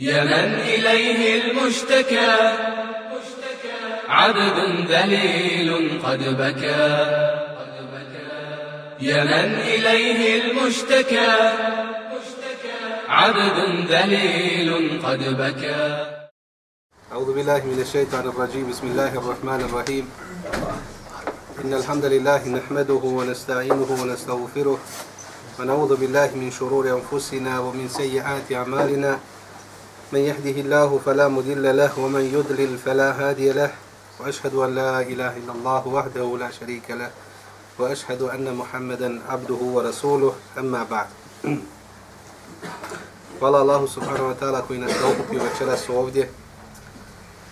يا من إليه المشتكى. عبد ذليل قد بكى. يا من إليه المشتكى. عبد ذليل قد بكى. أعوذ بالله من الشيطان الرجيم. بسم الله الرحمن الرحيم. إن الحمد لله نحمده ونستعينه ونستغفره ونعوذ بالله من شرور أنفسنا ومن سيئات أعمالنا. من يهده الله فلا مدل له ومن يدلل فلا هادي له وأشهد أن لا إله إلا الله وحده لا شريك له وأشهد أن محمدا عبده ورسوله أما بعد فلا الله سبحانه وتعالى كوين أستوقف يوكرا ovdje.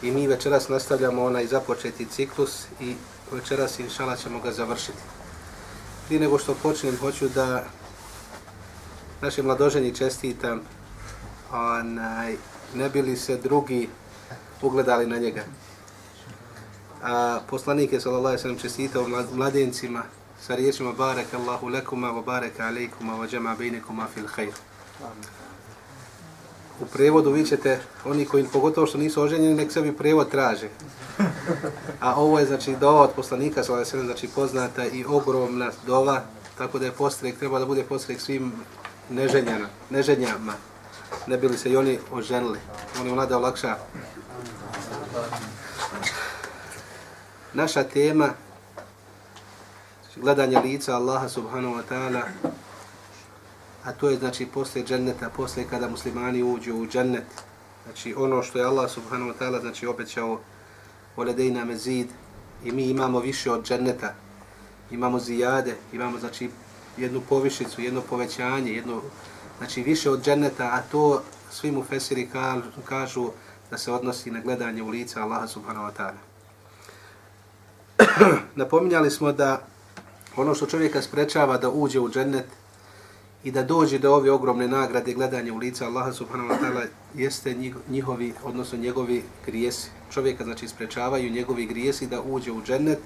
I mi večeras nastavljamo onaj započeti ciklus i večeras inšala ćemo ga završiti. Prije nego što počnem, hoću da našim mladoženji čestitam onaj, ne bili se drugi ugledali na njega. A poslanik je sallallahu alejhi ve sellem čestitao mladencima sa riječima barek Allahu lekuma wa barek alejkuma wa jama bainakuma fil khair. U prevodu vi ćete, oni koji pogotovo što nisu oženjeni, nek sebi prevod traže. A ovo je znači dova od poslanika, sallallahu alejhi ve sellem, znači poznata i ogromna dova, tako da je postrek, treba da bude postrek svim neženjama, neženjama ne bili se i oni oženili. Oni mlade olakša. Naša tema gledanje lica Allaha subhanahu wa ta'ala a to je znači posle dženneta, posle kada muslimani uđu u džennet. Znači ono što je Allah subhanahu wa ta'ala znači obećao voledejna mezid i mi imamo više od dženneta. Imamo zijade, imamo znači jednu povišicu, jedno povećanje, jedno znači više od dženneta, a to svi mu fesiri kažu da se odnosi na gledanje u lica Allaha subhanahu wa ta'ala. Napominjali smo da ono što čovjeka sprečava da uđe u džennet i da dođe do ove ogromne nagrade gledanje u lica Allaha subhanahu wa ta'ala jeste njihovi, odnosno njegovi grijesi. Čovjeka znači sprečavaju njegovi grijesi da uđe u džennet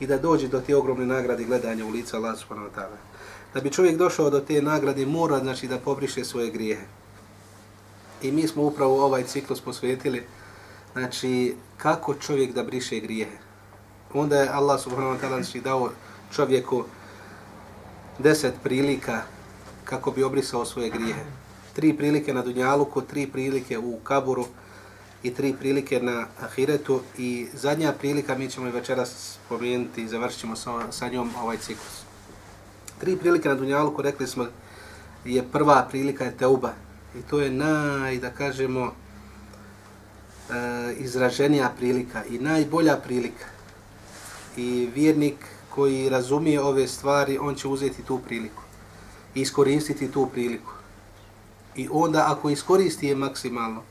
i da dođe do te ogromne nagrade gledanja u lica Allaha subhanahu wa ta'ala da bi čovjek došao do te nagrade, mora znači da pobriše svoje grijehe. I mi smo upravo ovaj ciklus posvetili, znači kako čovjek da briše grijehe. Onda je Allah subhanahu wa ta'ala znači dao čovjeku deset prilika kako bi obrisao svoje grijehe. Tri prilike na Dunjaluku, tri prilike u Kaburu i tri prilike na Ahiretu i zadnja prilika mi ćemo i večeras spomenuti i završit ćemo sa, sa njom ovaj ciklus tri prilike na Dunjaluku, rekli smo, je prva prilika je teuba. I to je naj, da kažemo, e, izraženija prilika i najbolja prilika. I vjernik koji razumije ove stvari, on će uzeti tu priliku i iskoristiti tu priliku. I onda, ako iskoristi je maksimalno,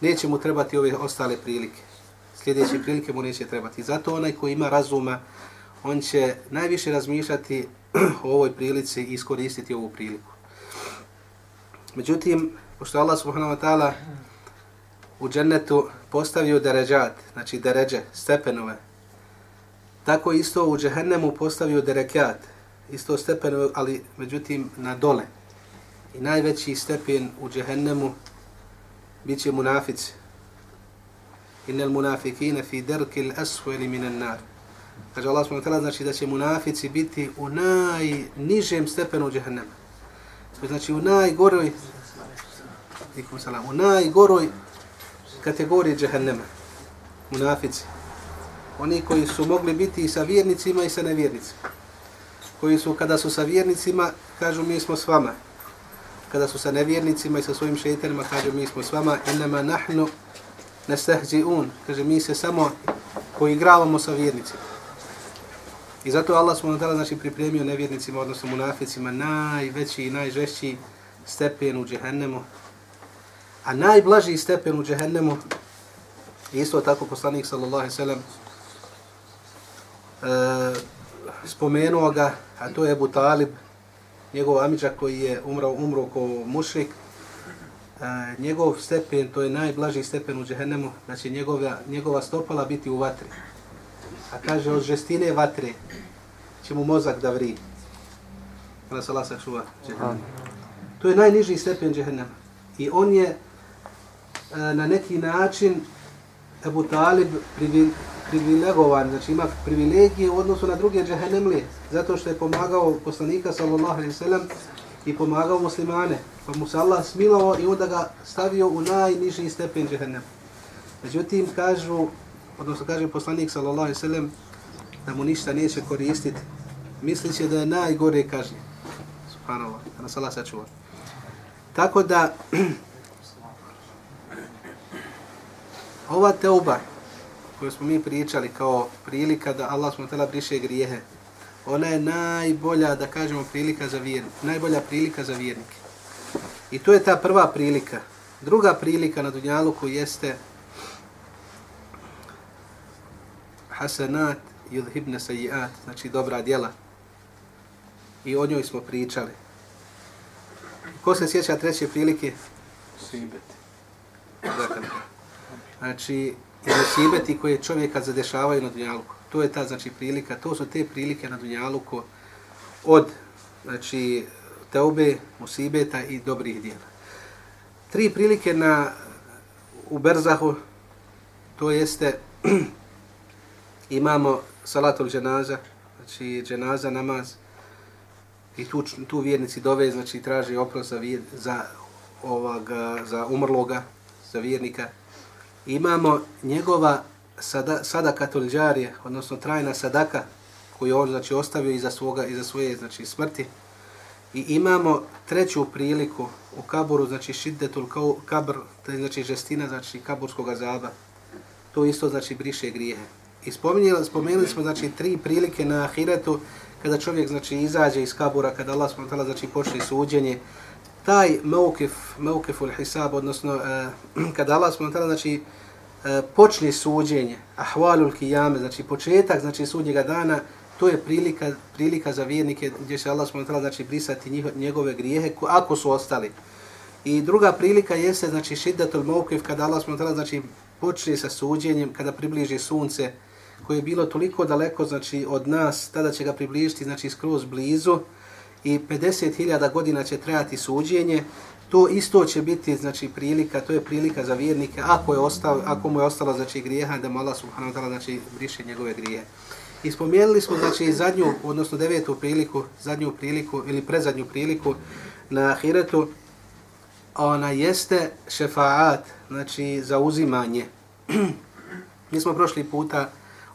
neće mu trebati ove ostale prilike. Sljedeće prilike mu neće trebati. Zato onaj koji ima razuma, on će najviše razmišljati u ovoj prilici i iskoristiti ovu priliku. Međutim, pošto Allah subhanahu wa ta'ala u džennetu postavio deređat, znači deređe, stepenove, tako isto u džehennemu postavio derekat, isto stepenove, ali međutim na dole. I najveći stepen u džehennemu bit će munafici. Innel munafikine fi derkil asfali minan nar. Kaže Allah subhanahu wa ta'ala, znači da će munafici biti u najnižem stepenu džehennema. Znači u najgoroj salam, u najgoroj kategoriji džehennema. Munafici. Oni koji su mogli biti i sa vjernicima i sa nevjernicima. Koji su, kada su sa vjernicima, kažu mi smo s vama. Kada su sa nevjernicima i sa svojim šeitanima, kažu mi smo s vama. Innama nahnu nestahđi'un. Kaže mi se samo poigravamo sa vjernicima. I zato Allah subhanahu wa ta'ala znači pripremio nevjernicima, odnosno munaficima, najveći i najžešći stepen u džehennemu. A najblaži stepen u džehennemu, isto tako poslanik sallallahu alaihi sallam, e, spomenuo ga, a to je Abu Talib, njegov amiđak koji je umrao, umro ko mušrik, e, njegov stepen, to je najblaži stepen u džehennemu, znači njegova, njegova stopala biti u vatri. A kaže, od žestine vatre će mu mozak da vri. Kada se Allah sačuva To je najniži stepen džehennema. I on je e, na neki način Ebu Talib privil, privilegovan, znači ima privilegije u odnosu na druge džehennemlije, zato što je pomagao poslanika sallallahu alaihi sallam i pomagao muslimane. Pa mu se Allah smilovao i onda ga stavio u najniži stepen džehennem. Međutim, kažu, odnosno kaže poslanik sallallahu alejhi ve sellem da mu ništa neće koristiti, misliće da je najgore kaže. Subhanallah, da nas Allah sačuva. Tako da, ova teuba koju smo mi pričali kao prilika da Allah smo tela briše grijehe, ona je najbolja, da kažemo, prilika za vjernike. Najbolja prilika za vjernike. I to je ta prva prilika. Druga prilika na Dunjaluku jeste hasanat yudhibna sayiat, znači dobra djela. I o njoj smo pričali. Ko se sjeća treće prilike? Sibet. Dakle, znači, i musibeti koje čovjeka zadešavaju na Dunjaluku. To je ta znači prilika, to su te prilike na Dunjaluku od znači teube, musibeta i dobrih djela. Tri prilike na u Berzahu, to jeste imamo salatul dženaza, znači dženaza namaz, i tu, tu vjernici dove, znači traže oprost za, vjer, za, ovoga, za umrloga, za vjernika. Imamo njegova sada, sadaka tolđarije, odnosno trajna sadaka koju on znači, ostavio iza, svoga, iza svoje znači, smrti. I imamo treću priliku u kaburu, znači šiddetul kabr, to je znači žestina, znači kaburskog azaba. To isto znači briše grijehe. I spomenuli, spomenuli smo znači tri prilike na ahiretu kada čovjek znači izađe iz kabura, kada Allah subhanahu znači počne suđenje. Taj mawkif, maukiful hisab, odnosno e, kada Allah subhanahu znači uh, počne suđenje, ahvalul kijame, znači početak znači sudnjega dana, to je prilika, prilika za vjernike gdje će Allah subhanahu znači brisati njiho, njegove grijehe ako su ostali. I druga prilika jeste znači šiddatul maukif kada Allah subhanahu znači počne sa suđenjem, kada približi sunce, koje je bilo toliko daleko znači od nas, tada će ga približiti znači skroz blizu i 50.000 godina će trajati suđenje. To isto će biti znači prilika, to je prilika za vjernike ako je ostao, ako mu je ostalo znači grijeha da mu Allah subhanahu wa ta'ala znači briše njegove grije. I spomenuli smo znači zadnju, odnosno devetu priliku, zadnju priliku ili prezadnju priliku na ahiretu, ona jeste šefaat, znači zauzimanje. Mi smo prošli puta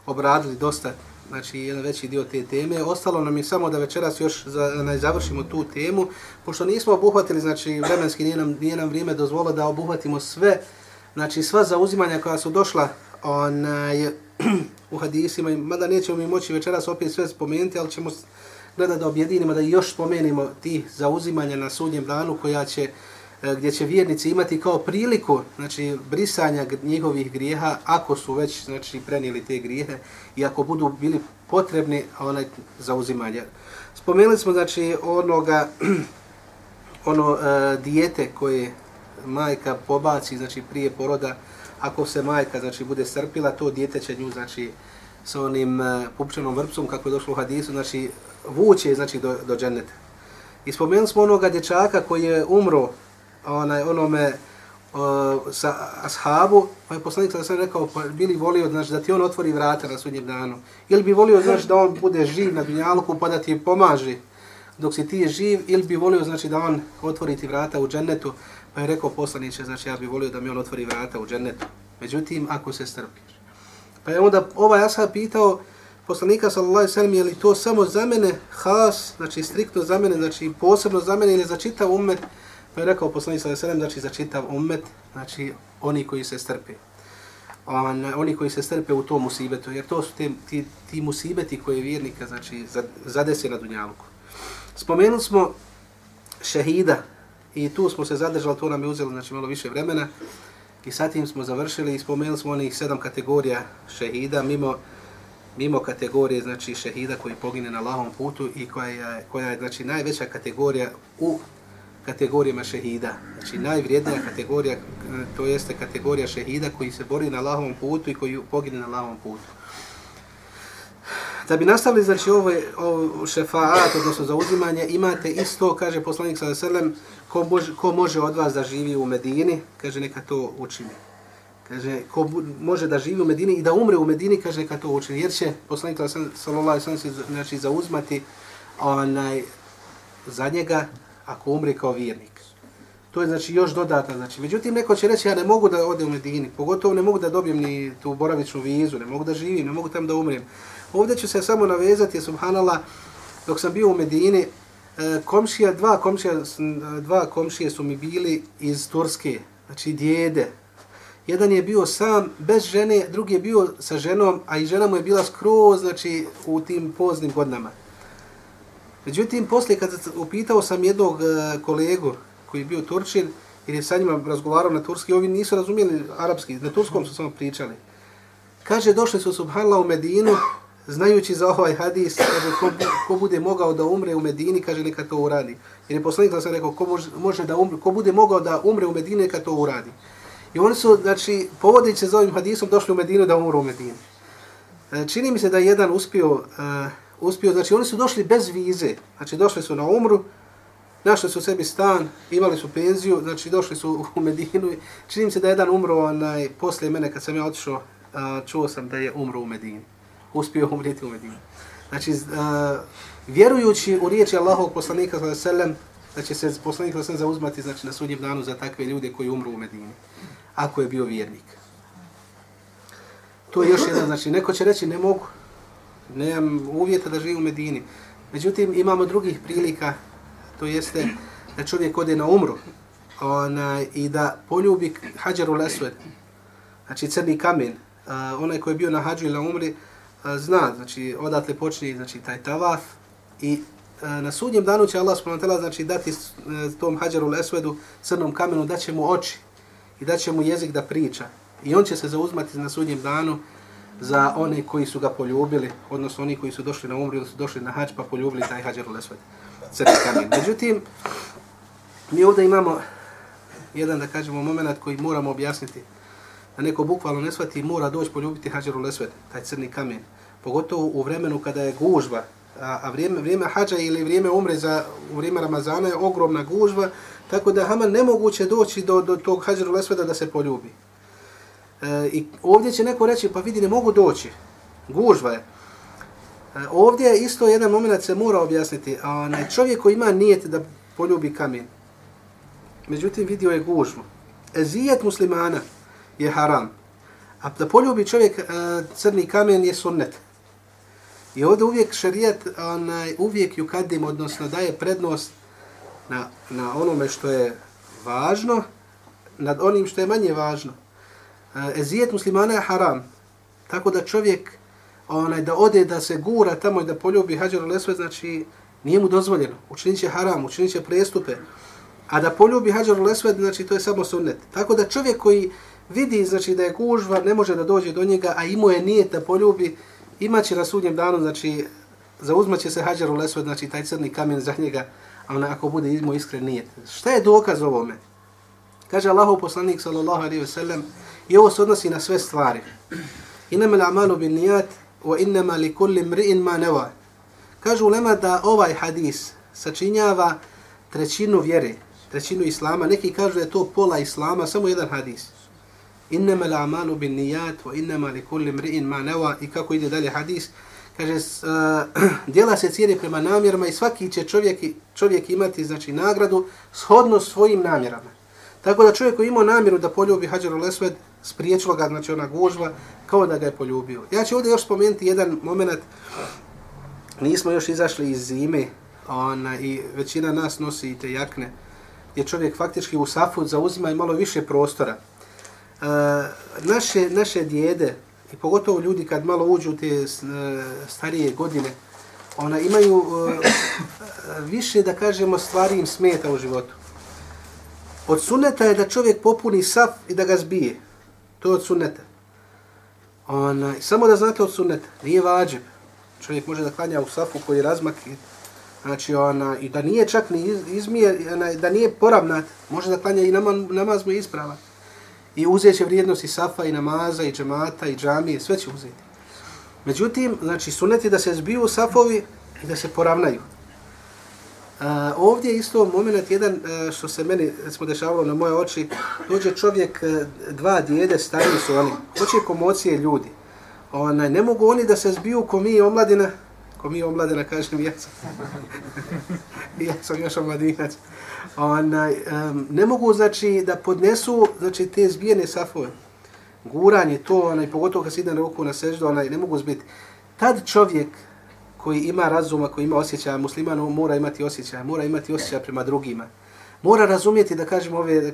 obradili dosta, znači jedan veći dio te teme. Ostalo nam je samo da večeras još za, ne završimo tu temu, pošto nismo obuhvatili, znači vremenski nije nam, nije nam vrijeme dozvolo da obuhvatimo sve, znači sva zauzimanja koja su došla onaj, u hadisima, mada nećemo mi moći večeras opet sve spomenuti, ali ćemo gledati da objedinimo, da još spomenimo ti zauzimanja na sudnjem danu koja će E, gdje će vjernici imati kao priliku znači brisanja njihovih grijeha ako su već znači prenijeli te grijehe i ako budu bili potrebni onaj za uzimanje. Spomenuli smo znači onoga ono e, dijete koje majka pobaci znači prije poroda ako se majka znači bude strpila to dijete će nju znači sa onim e, pupčanom vrpcom kako je došlo u hadisu znači vuče znači do do dženeta. I spomenuli smo onoga dječaka koji je umro onaj onome uh, sa ashabu, pa je poslanik sada sam rekao, pa bili volio znaš, da ti on otvori vrata na sudnjem danu. Ili bi volio znaš, da on bude živ na dunjalku pa da ti pomaže dok si ti je živ, ili bi volio znači, da on otvori ti vrata u džennetu, pa je rekao poslaniće, znači ja bi volio da mi on otvori vrata u džennetu. Međutim, ako se strpiš. Pa je onda ovaj ashab pitao, poslanika sallallahu alejhi ve sellem je li to samo za mene has, znači striktno za mene, znači posebno za mene ili za čitav ummet? Pa je rekao poslanik sa selem, znači za čitav ummet, znači oni koji se strpe. On, oni koji se strpe u tom musibetu, jer to su te, ti, ti musibeti koje vjernika znači, zadese na dunjavku. Spomenuli smo šehida i tu smo se zadržali, to nam je uzelo znači, malo više vremena i sa tim smo završili i spomenuli smo onih sedam kategorija šehida mimo mimo kategorije znači šehida koji pogine na lahom putu i koja je, koja je znači najveća kategorija u kategorijama šehida. Znači najvrijednija kategorija, eh, to jeste kategorija šehida koji se bori na Allahovom putu i koji pogine na Allahovom putu. da bi nastavili, znači, ovo, ovo šefaat, odnosno zauzimanje, imate isto, kaže poslanik sa selem, ko može, ko može od vas da živi u Medini, kaže, neka to učini. Kaže, ko može da živi u Medini i da umre u Medini, kaže, neka to učini. Jer će poslanik sallallahu alaihi se znači, zauzmati onaj, za njega ako umri kao vjernik. To je znači još dodata, Znači. Međutim, neko će reći, ja ne mogu da odem u Medini, pogotovo ne mogu da dobijem ni tu boravičnu vizu, ne mogu da živim, ne mogu tam da umrem. Ovdje ću se samo navezati, subhanallah, dok sam bio u Medini, e, komšija, dva komšija, dva komšije su mi bili iz Turske, znači djede. Jedan je bio sam, bez žene, drugi je bio sa ženom, a i žena mu je bila skroz, znači, u tim poznim godinama. Međutim, poslije kad upitao sam jednog e, kolegu koji je bio Turčin, jer je sa njima razgovarao na turski, ovi nisu razumijeli arapski, na turskom su samo pričali. Kaže, došli su subhanla u Medinu, znajući za ovaj hadis, kaže, ko, ko bude mogao da umre u Medini, kaže, neka to uradi. Jer je poslanik sam rekao, ko, može, može da umre, ko bude mogao da umre u Medini, neka to uradi. I oni su, znači, povodići za ovim hadisom, došli u Medinu da umru u Medini. E, čini mi se da je jedan uspio, uh, uspio, znači oni su došli bez vize, znači došli su na umru, našli su sebi stan, imali su penziju, znači došli su u Medinu. Činim se da je jedan umro onaj, poslije mene kad sam ja otišao, čuo sam da je umro u Medini. Uspio umrijeti u Medini. Znači, a, vjerujući u riječi Allahovog poslanika sallam, da će se poslanik sallam zauzmati znači, na sudnjem danu za takve ljude koji umru u Medini, ako je bio vjernik. To je još jedan, znači, neko će reći ne mogu, nemam uvjeta da živim u Medini. Međutim, imamo drugih prilika, to jeste da čovjek ode na umru ona, i da poljubi hađaru lesved, znači crni kamen, a, onaj koji je bio na hađu ili na umri, a, zna, znači odatle počne znači, taj tavaf i a, na sudnjem danu će Allah s.w.t. znači dati a, tom hađaru lesvedu, crnom kamenu, da će mu oči i da će mu jezik da priča. I on će se zauzmati na sudnjem danu za one koji su ga poljubili, odnosno oni koji su došli na umri ili su došli na hađ pa poljubili taj hađar u lesved. Međutim, mi ovdje imamo jedan, da kažemo, moment koji moramo objasniti. Da neko bukvalno ne shvati mora doći poljubiti hađar u lesved, taj crni kamen. Pogotovo u vremenu kada je gužva, a, a vrijeme, vrijeme hađa ili vrijeme umre za, u vrijeme Ramazana je ogromna gužva, tako da Haman nemoguće doći do, do tog hađaru lesveda da se poljubi. E, I ovdje će neko reći, pa vidi, ne mogu doći. Gužva je. E, ovdje je isto jedan moment se mora objasniti. A ne, čovjek koji ima nijet da poljubi kamen, međutim vidio je gužvu. Ezijet muslimana je haram. A da poljubi čovjek e, crni kamen je sunnet. I ovdje uvijek šarijet, onaj, uvijek ju kadim, odnosno daje prednost na, na onome što je važno, nad onim što je manje važno. Eh, ezijet muslimana je haram. Tako da čovjek onaj da ode da se gura tamo i da poljubi hađar lesve, znači nije mu dozvoljeno. Učinit će haram, učinit će prestupe. A da poljubi hađar lesve, znači to je samo sunnet. Tako da čovjek koji vidi znači da je gužva, ne može da dođe do njega, a imao je nijet da poljubi, imaće na sudnjem danu, znači zauzmaće se hađar lesve, znači taj crni kamen za njega, a ona ako bude imao iskren nijet. Šta je dokaz ovome? Kaže Allahov poslanik sallallahu alejhi ve sellem i ovo se odnosi na sve stvari. Inama l'amalu bin nijat wa inama li kulli mri'in ma neva. Kažu ulema da ovaj hadis sačinjava trećinu vjere, trećinu islama. Neki kažu da je to pola islama, samo jedan hadis. Inama l'amalu bin nijat wa inama li kulli mri'in ma neva. I kako ide dalje hadis? Kaže, uh, djela se cijeli prema namjerama i svaki će čovjek, čovjek imati znači nagradu shodno svojim namjerama. Tako da čovjek koji imao namjeru da poljubi Hadžar Lesved, spriječilo ga, znači ona gužva, kao da ga je poljubio. Ja ću ovdje još spomenuti jedan moment, nismo još izašli iz zime, ona, i većina nas nosi te jakne, gdje čovjek faktički u safu zauzima i malo više prostora. E, naše, naše djede, i pogotovo ljudi kad malo uđu u te e, starije godine, ona imaju e, više, da kažemo, stvari im smeta u životu. Od suneta je da čovjek popuni saf i da ga zbije. To je od sunneta. Ona, samo da znate od sunneta, nije vađeb. Čovjek može da klanja u safu koji je razmak i, znači, ona, i da nije čak ni izmije, ona, da nije poravnat, može da klanja i namaz, namaz mu je ispravan. I uzet će vrijednosti safa i namaza i džemata i džamije, sve će uzeti. Međutim, znači suneti da se zbiju safovi i da se poravnaju. Uh, ovdje isto moment jedan uh, što se meni smo dešavalo na moje oči, dođe čovjek, e, dva djede, stariji su oni, hoće komocije ljudi. Onaj, ne mogu oni da se zbiju ko mi omladina, ko mi omladina, kažem, ja sam, ja sam još omladinac. Onaj, um, ne mogu, znači, da podnesu, znači, te zbijene safove. Guranje, to, onaj, pogotovo kad se ide na ruku na seždu, onaj, ne mogu zbiti. Tad čovjek, koji ima razuma, koji ima osjećaja, musliman mora imati osjećaja, mora imati osjećaja prema drugima. Mora razumjeti, da kažemo, ove e,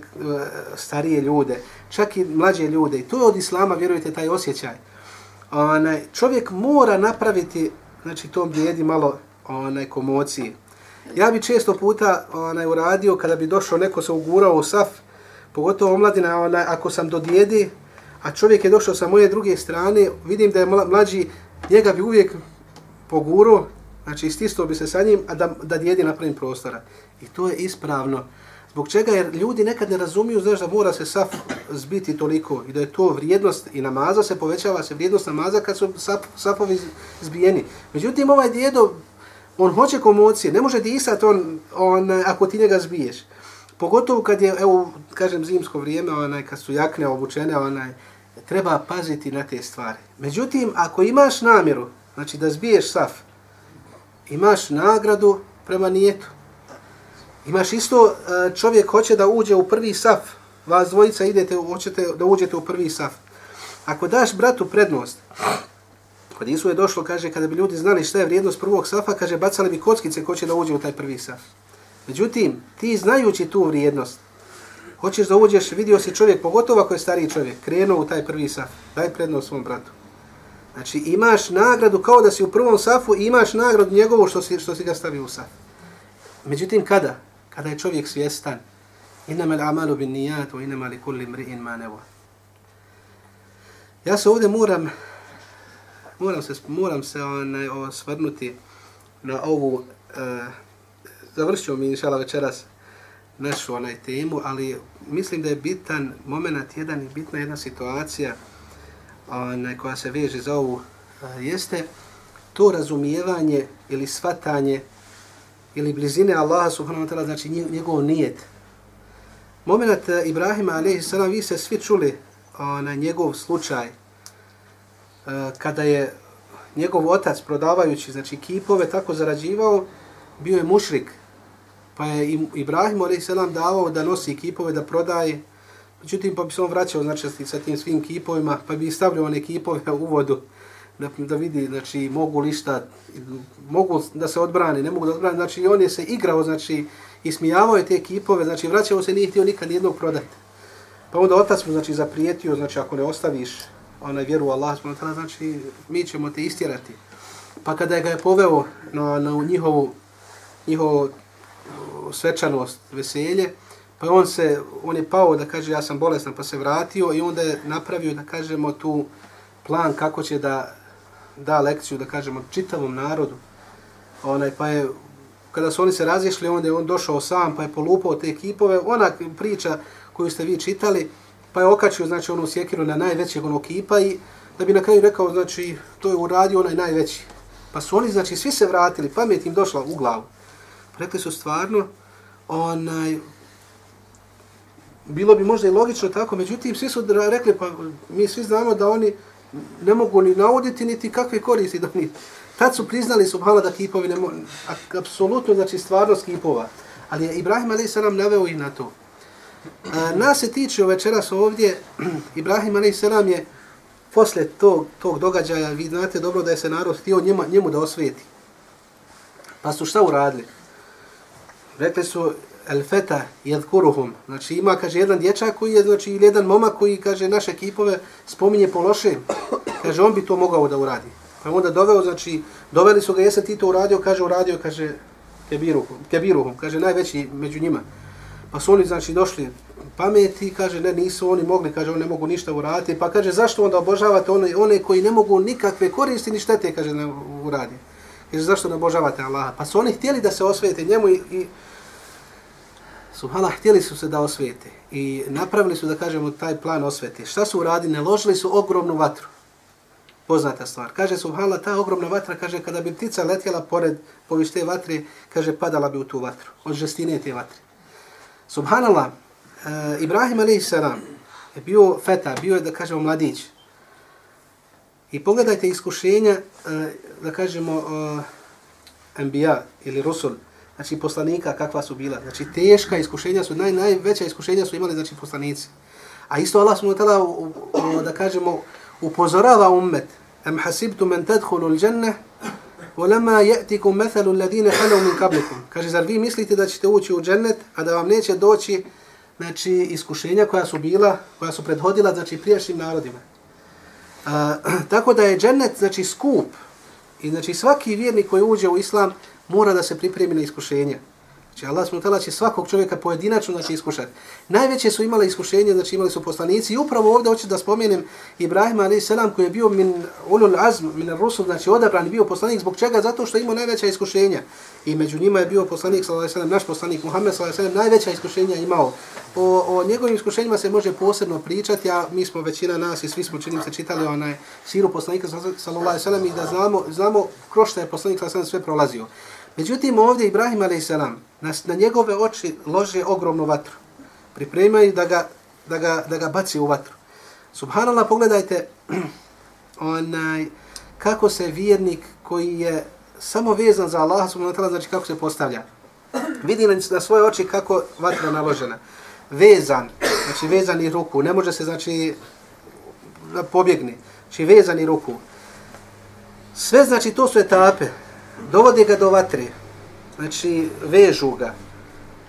starije ljude, čak i mlađe ljude. I to je od islama, vjerujete, taj osjećaj. Onaj, čovjek mora napraviti, znači, tom bijedi malo onaj, komocije. Ja bi često puta onaj, uradio, kada bi došao, neko se ugurao u saf, pogotovo omladina, onaj, ako sam do djedi, a čovjek je došao sa moje druge strane, vidim da je mlađi, njega bi uvijek poguro, znači ististo bi se sa njim, a da, da djedi napravim prostora. I to je ispravno. Zbog čega? Jer ljudi nekad ne razumiju, znaš, da mora se saf zbiti toliko i da je to vrijednost i namaza se povećava se vrijednost namaza kad su saf, safovi zbijeni. Međutim, ovaj djedo, on hoće komocije, ne može disati on, on, ako ti njega zbiješ. Pogotovo kad je, evo, kažem, zimsko vrijeme, onaj, kad su jakne obučene, onaj, treba paziti na te stvari. Međutim, ako imaš namjeru znači da zbiješ saf, imaš nagradu prema nijetu. Imaš isto, e, čovjek hoće da uđe u prvi saf, vas dvojica idete, hoćete da uđete u prvi saf. Ako daš bratu prednost, kod Isu je došlo, kaže, kada bi ljudi znali šta je vrijednost prvog safa, kaže, bacali bi kockice ko će da uđe u taj prvi saf. Međutim, ti znajući tu vrijednost, hoćeš da uđeš, vidio si čovjek, pogotovo ako je stariji čovjek, krenuo u taj prvi saf, daj prednost svom bratu. Znači imaš nagradu kao da si u prvom safu i imaš nagradu njegovu što si, što si ga stavio u saf. Međutim, kada? Kada je čovjek svjestan. Inama l'amalu bin wa inama li kulli mri'in ma nevo. Ja se ovdje moram, moram se, moram se onaj, osvrnuti na ovu, e, uh, završio mi inšala večeras našu onaj temu, ali mislim da je bitan moment jedan i bitna jedna situacija onaj, koja se veže za ovu, jeste to razumijevanje ili svatanje ili blizine Allaha subhanahu wa ta'ala, znači njegov nijet. Moment Ibrahima alaihi sallam, vi se svi čuli na njegov slučaj e, kada je njegov otac prodavajući znači kipove tako zarađivao, bio je mušrik. Pa je Ibrahim alaihi sallam davao da nosi kipove, da prodaje, Međutim, pa bi se on vraćao znači, sa tim svim kipovima, pa bi stavljao one kipove u vodu da, da vidi, znači, mogu li šta, mogu da se odbrane, ne mogu da odbrane. znači, on je se igrao, znači, i smijavao je te kipove, znači, vraćao se, nije htio nikad jednog prodati. Pa onda otac mu, znači, zaprijetio, znači, ako ne ostaviš onaj vjeru u Allah, znači, mi ćemo te istjerati. Pa kada ga je poveo na, na njihovu, njihovu svečanost, veselje, Pa on se, on je pao da kaže ja sam bolestan pa se vratio i onda je napravio da kažemo tu plan kako će da da lekciju da kažemo čitavom narodu. Onaj pa je kada su oni se razišli onda je on došao sam pa je polupao te ekipove, ona priča koju ste vi čitali, pa je okačio znači onu sjekiru na najvećeg onog kipa i da bi na kraju rekao znači to je uradio onaj najveći. Pa su oni znači svi se vratili, pamet im došla u glavu. Rekli su stvarno onaj bilo bi možda i logično tako, međutim, svi su rekli, pa mi svi znamo da oni ne mogu ni navoditi, niti kakve koristi da oni... Tad su priznali, subhala, da kipovi ne mogu... Apsolutno, znači, stvarnost kipova. Ali je Ibrahim a.s. naveo i na to. A, nas se tiče večeras ovdje, Ibrahim a.s. je posle tog, tog događaja, vi znate dobro da je se narod htio njema, njemu da osvijeti. Pa su šta uradili? Rekli su, el feta jedkuruhum. Znači ima kaže jedan dječak koji je znači ili jedan momak koji kaže naše ekipove spominje po loše. Kaže on bi to mogao da uradi. Pa onda doveo znači doveli su ga jesi ti to uradio, kaže uradio, kaže kebiruhum, kebiruhum, kaže najveći među njima. Pa su oni znači došli pameti, kaže ne nisu oni mogli, kaže oni ne mogu ništa uraditi. Pa kaže zašto onda obožavate one one koji ne mogu nikakve koristi ni štete kaže ne uradi. Kaže zašto ne obožavate Allaha? Pa su oni htjeli da se osvijete njemu i, i Subhala, htjeli su se da osvijete i napravili su, da kažemo, taj plan osvete. Šta su uradili? Naložili su ogromnu vatru. poznata stvar. Kaže subhanallah, ta ogromna vatra, kaže, kada bi ptica letjela pored poviš te vatre, kaže, padala bi u tu vatru, od žestine te vatre. Subhanallah, e, Ibrahim a.s. je bio feta, bio je, da kažemo, mladić. I pogledajte iskušenja, e, da kažemo, eh, e, Anbiya ili Rusul, znači poslanika kakva su bila. Znači teška iskušenja su, naj, najveća iskušenja su imali znači poslanici. A isto Allah smo tada, da kažemo, upozorava ummet. Am hasibtu men tadkhulu al-jannah ولما ياتيكم مثل الذين خلوا من قبلكم kaže zar vi mislite da ćete ući u džennet a da vam neće doći znači iskušenja koja su bila koja su prethodila znači prijašnjim narodima a, tako da je džennet znači skup i znači svaki vjernik koji uđe u islam mora da se pripremi na iskušenje Znači Allah smo tela će svakog čovjeka pojedinačno znači, iskušati. Najveće su imali iskušenje, znači imali su poslanici. I upravo ovdje hoću da spomenem Ibrahima a.s. koji je bio min ulul azm, min rusul, znači odabran bio poslanik. Zbog čega? Zato što imao najveća iskušenja. I među njima je bio poslanik, sallam, naš poslanik Muhammed, sallam, najveća iskušenja imao. O, o njegovim iskušenjima se može posebno pričati, a mi smo većina nas i svi smo činim se čitali onaj siru poslanika, sallam, i da znamo, znamo kroz što je poslanik, sallam, sve prolazio. Međutim, ovdje Ibrahim a.s. Na, na njegove oči lože ogromnu vatru. Pripremaju da ga, da ga, da ga baci u vatru. Subhanallah, pogledajte onaj, kako se vjernik koji je samo vezan za Allah, subhanallah, znači kako se postavlja. Vidi na svoje oči kako vatra naložena. Vezan, znači vezani ruku, ne može se znači da pobjegne. Znači vezani ruku. Sve znači to su etape dovode ga do vatre, znači vežu ga,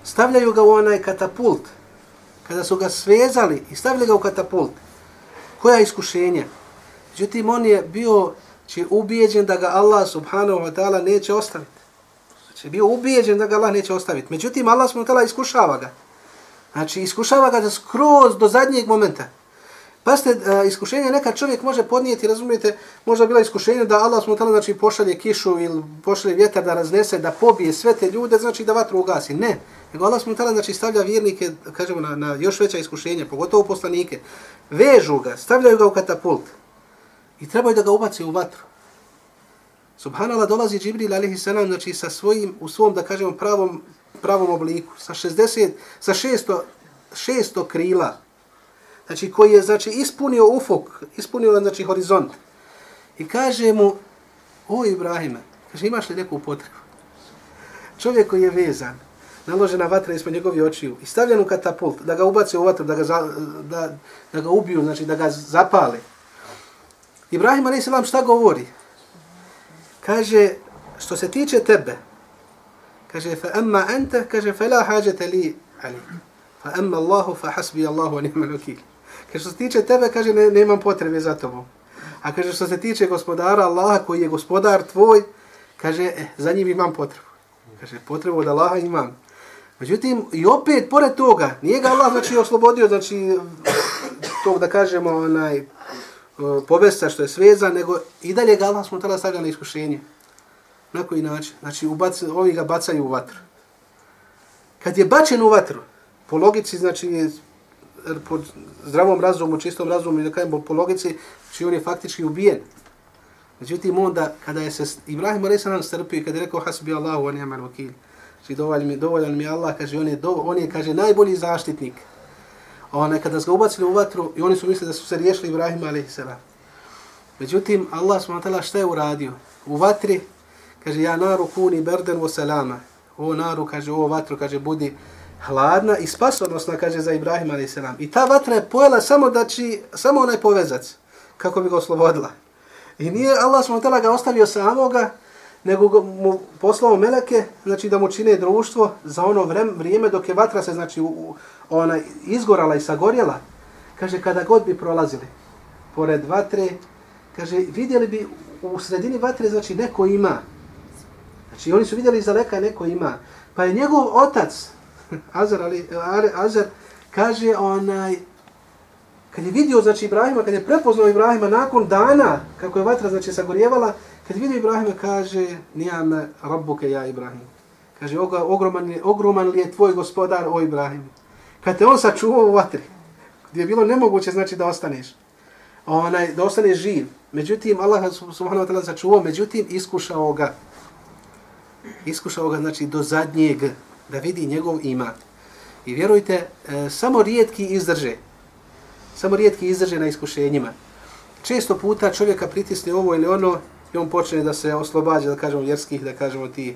stavljaju ga u onaj katapult, kada su ga svezali i stavili ga u katapult, koja iskušenja? Međutim, on je bio znači, ubijeđen da ga Allah subhanahu wa ta'ala neće ostaviti. Znači, bio ubijeđen da ga Allah neće ostaviti. Međutim, Allah subhanahu wa ta'ala iskušava ga. Znači, iskušava ga da skroz do zadnjeg momenta. Pa ste uh, e, iskušenje neka čovjek može podnijeti, razumijete, možda bila iskušenje da Allah smo tamo znači pošalje kišu ili pošalje vjetar da raznese, da pobije sve te ljude, znači da vatru ugasi. Ne. Nego Allah smo tamo znači stavlja vjernike, kažemo na, na još veća iskušenja, pogotovo poslanike. Vežu ga, stavljaju ga u katapult. I trebaju da ga ubace u vatru. Subhanallah dolazi Džibril alaihi salam, znači sa svojim, u svom, da kažemo, pravom, pravom obliku, sa 60, sa 600, 600 krila, znači koji je znači ispunio ufuk, ispunio znači horizont. I kaže mu, o Ibrahime, kaže imaš li neku potrebu? Čovjek koji je vezan, naložena vatra ispod njegovih očiju i stavljen u katapult, da ga ubace u vatru, da ga, za, da, da ga ubiju, znači da ga zapale. Ibrahim a.s. šta govori? Kaže, što se tiče tebe, kaže, fa emma ente, kaže, fa la hađete li ali. Fa emma Allahu, fa hasbi Allahu, a ni'mal wakil. Kaže, što se tiče tebe, kaže, ne, nemam potrebe za tobom. A kaže, što se tiče gospodara Allaha, koji je gospodar tvoj, kaže, eh, za njim imam potrebu. Kaže, potrebu od Allaha imam. Međutim, i opet, pored toga, nije ga Allah, znači, oslobodio, znači, tog, da kažemo, onaj, e, povesta što je sveza, nego i dalje ga Allah smo tada stavljali na iskušenje. Na koji način? Znači, ubac, ovi ga bacaju u vatru. Kad je bačen u vatru, po logici, znači, po zdravom razumu, čistom razumu i da kajem po logici, znači on je faktički ubijen. Međutim, onda, kada je se Ibrahim a.s. strpio i kada je rekao hasbi Allahu wa ni'mal vakil, znači dovoljan mi, dovoljan mi Allah, kaže, on je, do, on je, kaže, najbolji zaštitnik. A ona, kada su ga ubacili u vatru, i oni su mislili da su se riješili Ibrahim a.s. Međutim, Allah s.w.t. šta je uradio? U vatri, kaže, ja naru kuni berden wa salama. O naru, kaže, o vatru, kaže, budi hladna i spasonosna, kaže za Ibrahim a.s. I ta vatra je pojela samo da će, samo onaj povezac, kako bi ga oslobodila. I nije Allah smo tela ga ostavio samoga, nego mu poslao meleke, znači da mu čine društvo za ono vrijeme dok je vatra se znači u, ona izgorala i sagorjela. Kaže kada god bi prolazili pored vatre, kaže vidjeli bi u sredini vatre znači neko ima. Znači oni su vidjeli iz daleka neko ima. Pa je njegov otac Azar, ali, Azar kaže onaj, kad je vidio znači Ibrahima, kad je prepoznao Ibrahima nakon dana, kako je vatra znači sagorjevala, kad je vidio Ibrahima kaže, nijame rabbuke ja Ibrahim. Kaže, ogroman, ogroman li je tvoj gospodar o Ibrahim. Kad te on sačuvao u vatri, gdje je bilo nemoguće znači da ostaneš. onaj, da ostane živ. Međutim, Allah subhanahu wa ta'ala sačuvao, međutim, iskušao ga. Iskušao ga, znači, do zadnjeg, da vidi njegov iman. I vjerujte, e, samo rijetki izdrže. Samo rijetki izdrže na iskušenjima. Često puta čovjeka pritisne ovo ili ono i on počne da se oslobađa, da kažemo, vjerskih, da kažemo, ti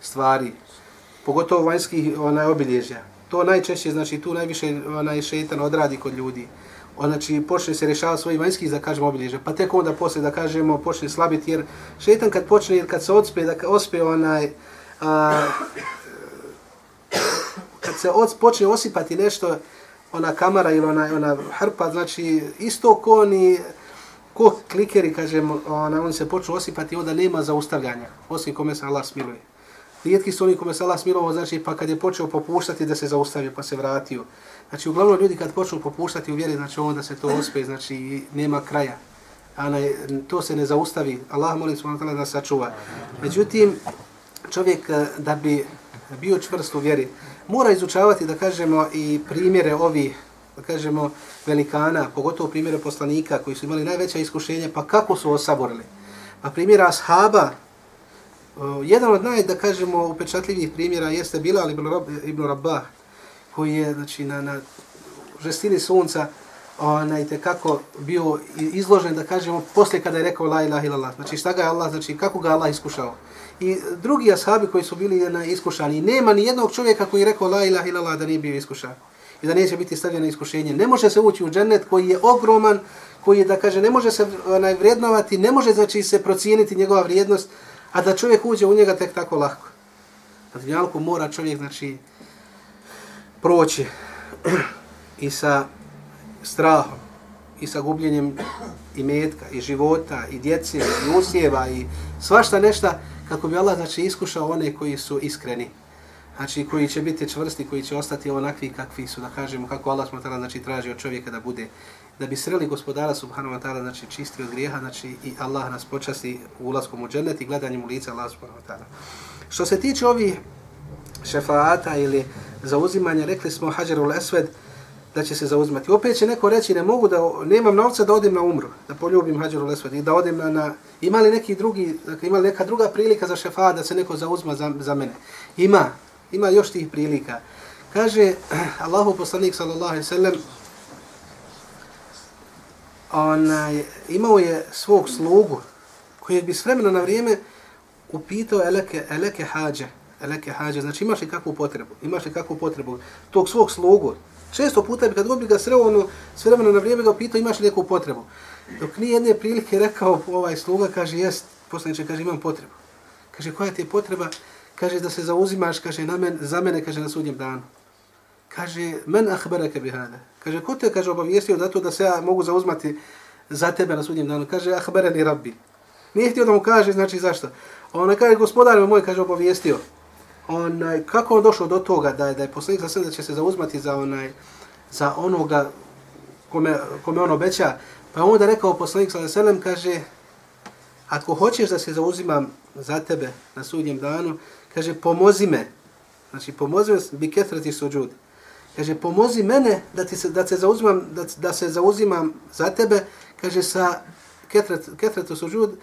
stvari. Pogotovo vanjskih onaj, obilježja. To najčešće, znači, tu najviše onaj šetan odradi kod ljudi. On, znači, počne se rješavati svojih vanjskih, da kažemo, obilježja. Pa tek onda posle, da kažemo, počne slabiti, jer šetan kad počne, jer kad se odspe, da ospe onaj, a, kad se od, počne osipati nešto, ona kamera ili ona, ona hrpa, znači isto ko oni, ko klikeri, kažem, ona, oni se počnu osipati, onda nema zaustavljanja, osim kome se Allah smiluje. Rijetki su oni kome se Allah smilovao, znači pa kad je počeo popuštati da se zaustavio, pa se vratio. Znači uglavnom ljudi kad počnu popuštati u vjeri, znači onda se to ospe, znači nema kraja. Ana, to se ne zaustavi. Allah molim se da sačuva. Međutim, čovjek eh, da bi bio čvrst u vjeri, mora izučavati, da kažemo, i primjere ovih, da kažemo, velikana, pogotovo primjere poslanika koji su imali najveća iskušenja, pa kako su osaborili. Pa primjera ashaba, eh, jedan od naj, da kažemo, upečatljivih primjera jeste Bilal ibn, Rab, ibn Rabah, koji je, znači, na, na žestini sunca, onaj te kako bio izložen da kažemo posle kada je rekao la ilaha illallah. Znači šta ga je Allah znači kako ga Allah iskušao? I drugi ashabi koji su bili na iskušani nema ni jednog čovjeka koji je rekao la ilaha illallah da nije bio iskušan i da neće biti stavljen na iskušenje. Ne može se ući u džennet koji je ogroman koji je da kaže ne može se onaj ne može znači se procijeniti njegova vrijednost a da čovjek uđe u njega tek tako lako na dunjalku mora čovjek znači proći i sa strahom i sa gubljenjem i metka, i života, i djece, i usjeva, i svašta nešta, kako bi Allah znači, iskušao one koji su iskreni. Znači, koji će biti čvrsti, koji će ostati onakvi kakvi su, da kažemo, kako Allah smo tada, znači, traži od čovjeka da bude, da bi sreli gospodara subhanahu wa ta'ala, znači, čisti od grijeha, znači, i Allah nas počasti ulaskom u džennet i gledanjem u lice Allah subhanahu wa ta'ala. Što se tiče ovih šefaata ili zauzimanja, rekli smo Hajarul Esved, da će se zauzmati. Opet će neko reći, ne mogu da, nemam novca da odem na umru, da poljubim Hadžaru Lesved i da odem na, na ima li neki drugi, dakle, ima li neka druga prilika za šefa da se neko zauzma za, za mene? Ima, ima još tih prilika. Kaže Allahu poslanik sallallahu alejhi ve sellem onaj, imao je svog slugu koji bi s vremena na vrijeme upitao eleke, eleke hađe, eleke hađe, znači imaš li kakvu potrebu, imaš li kakvu potrebu tog svog slugu, Često puta bi kad god bi ga sreo, ono, s vremena na vrijeme ga pitao imaš li neku potrebu. Dok nije jedne prilike rekao ovaj sluga, kaže, jest, poslaniče, kaže, imam potrebu. Kaže, koja ti je potreba? Kaže, da se zauzimaš, kaže, na men, za mene, kaže, na sudnjem danu. Kaže, men ahbereke bihada. Kaže, ko te, kaže, obavijestio da to da se ja mogu zauzmati za tebe na sudnjem danu? Kaže, ahbereni rabbi. Nije htio da mu kaže, znači, zašto? Ona kaže, gospodar moj, kaže, obavijestio onaj, kako on došao do toga da je, da je poslanik sa da će se zauzmati za onaj za onoga kome, kome on obeća, pa on onda rekao poslanik sa selem, kaže, ako hoćeš da se zauzimam za tebe na sudnjem danu, kaže, pomozi me, znači pomozi me, bi ketrati suđud, kaže, pomozi mene da, ti se, da, se zauzimam, da, da se zauzimam za tebe, kaže, sa ketrat, ketratu suđud,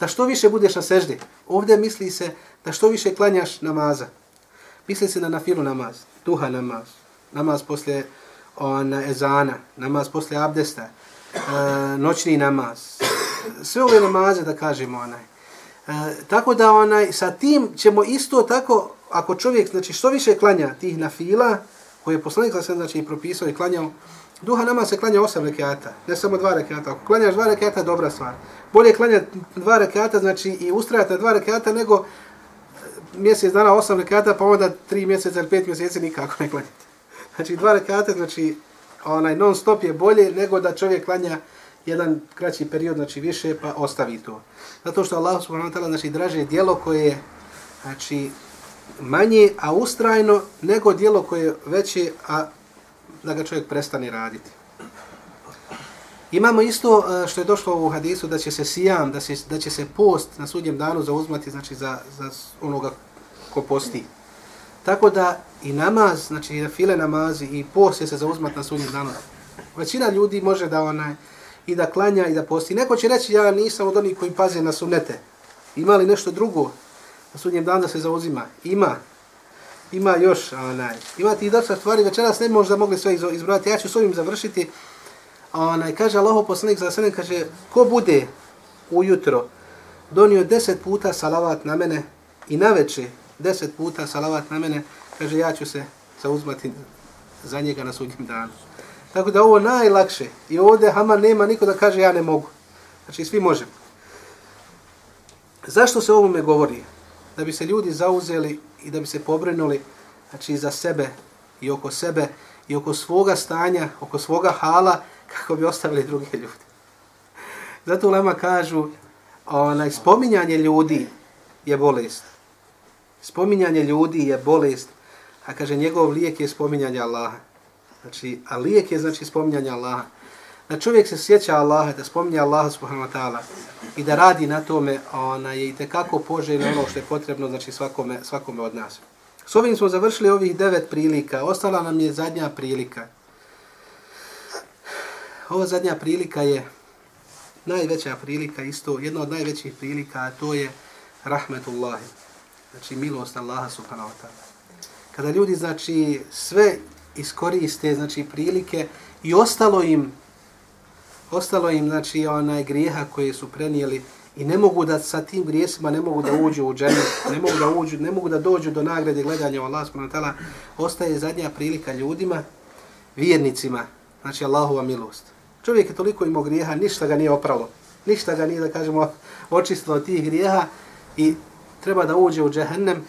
da što više budeš na seždi. Ovdje misli se da što više klanjaš namaza. Misli se na nafilu namaz, duha namaz, namaz posle ona, ezana, namaz posle abdesta, e, noćni namaz, sve ove namaze da kažemo onaj. E, tako da onaj, sa tim ćemo isto tako, ako čovjek, znači što više klanja tih nafila, koje je poslanik za znači, propisao i klanjao, duha nama se klanja osam rekiata, ne samo dva rekiata. Ako klanjaš dva rekiata, dobra stvar bolje klanjati dva rekata, znači i ustrajati na dva rekata, nego e, mjesec dana osam rekata, pa onda tri mjeseca ili pet mjeseci nikako ne klanjati. Znači dva rekata, znači onaj non stop je bolje nego da čovjek klanja jedan kraći period, znači više, pa ostavi to. Zato što Allah subhanahu wa ta'ala znači, draže dijelo koje je znači, manje, a ustrajno, nego dijelo koje je veće, a da ga čovjek prestane raditi. Imamo isto e, što je došlo u hadisu da će se sijam, da, se, da će se post na sudnjem danu zauzmati znači za, za onoga ko posti. Tako da i namaz, znači i file namazi i post će se zauzmati na sudnjem danu. Većina ljudi može da onaj, i da klanja i da posti. Neko će reći ja nisam od onih koji paze na sunnete. Ima li nešto drugo na sudnjem danu da se zauzima? Ima. Ima još, onaj. Ima ti dosta stvari, večeras ne možda mogli sve izbrojati. Ja ću s ovim završiti. Onaj, kaže Allaho poslanik za sve, kaže, ko bude ujutro donio deset puta salavat na mene i na večer deset puta salavat na mene, kaže, ja ću se zauzmati za njega na sudnjem danu. Tako da ovo najlakše. I ovdje Hama nema niko da kaže ja ne mogu. Znači svi možemo. Zašto se ovome govori? Da bi se ljudi zauzeli i da bi se pobrinuli znači, za sebe i oko sebe i oko svoga stanja, oko svoga hala, kako bi ostavili druge ljude. Zato u Lema kažu, onaj, spominjanje ljudi je bolest. Spominjanje ljudi je bolest, a kaže njegov lijek je spominjanje Allaha. Znači, a lijek je znači spominjanje Allaha. Da čovjek se sjeća Allaha, da spominje Allaha subhanahu wa ta'ala i da radi na tome, ona je i tekako poželjno ono što je potrebno znači svakome, svakome od nas. S ovim smo završili ovih devet prilika. Ostala nam je zadnja prilika. Ova zadnja prilika je najveća prilika, isto jedna od najvećih prilika, a to je rahmetullahi. Znači milost Allaha subhanahu wa ta'ala. Kada ljudi, znači, sve iskoriste, znači, prilike i ostalo im, ostalo im, znači, onaj grijeha koje su prenijeli i ne mogu da sa tim grijesima ne mogu da uđu u džennet, ne mogu da uđu, ne mogu da dođu do nagrade gledanja Allah subhanahu wa ta'ala, ostaje zadnja prilika ljudima, vjernicima, znači Allahova milost. Čovjek je toliko imao grijeha, ništa ga nije opralo. Ništa ga nije, da kažemo, očistilo od tih grijeha i treba da uđe u džehennem,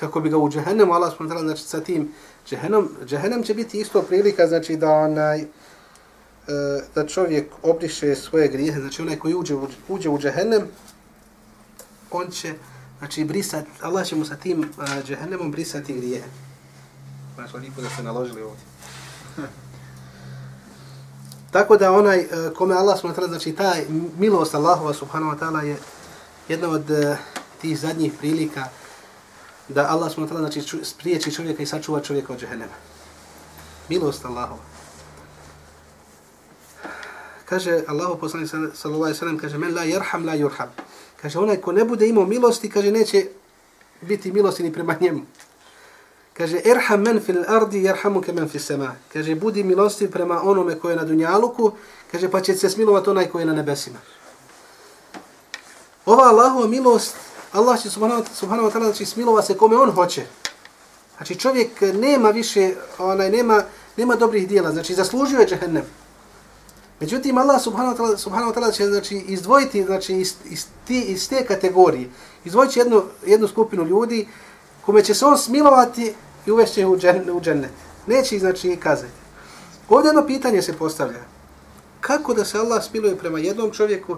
kako bi ga u džehennemu, Allah subhanahu wa ta'ala, znači sa tim džehennem, džehennem će biti isto prilika, znači da onaj, E, da čovjek obriše svoje grijehe, znači onaj koji uđe, uđe u džehennem, on će, znači, brisati, Allah će mu sa tim uh, džehennemom brisati grijehe. Znači, lijepo da ste naložili ovdje. Tako da onaj e, kome Allah smatra, znači taj milost Allahova subhanahu wa ta'ala je jedna od uh, tih zadnjih prilika da Allah smatra, znači spriječi čovjeka i sačuva čovjeka od džehennema. Milost Allahova. Kaže Allahu poslanik sallallahu alejhi ve sellem kaže men la yerham la yurham. Kaže onaj ko ne bude imao milosti, kaže neće biti milosti ni prema njemu. Kaže, erham men fil ardi, yerhamuka men fis sama. Kaže, budi milosti prema onome ko je na dunjaluku, kaže, pa će se smilovati onaj koji je na nebesima. Ova Allahova milost, Allah će subhanahu, subhanahu wa ta'ala znači smilova se kome on hoće. Znači čovjek nema više, onaj, nema, nema dobrih dijela, znači zaslužio je džehennem. Međutim, Allah subhanahu wa ta'ala subhanahu wa ta'ala će znači, izdvojiti znači, iz, iz, ti, iz te kategorije, izdvojiti jednu, jednu skupinu ljudi kome će se on smilovati i uvešće u, džen, u džennet. Neće ih znači kazati. Ovdje jedno pitanje se postavlja. Kako da se Allah smiluje prema jednom čovjeku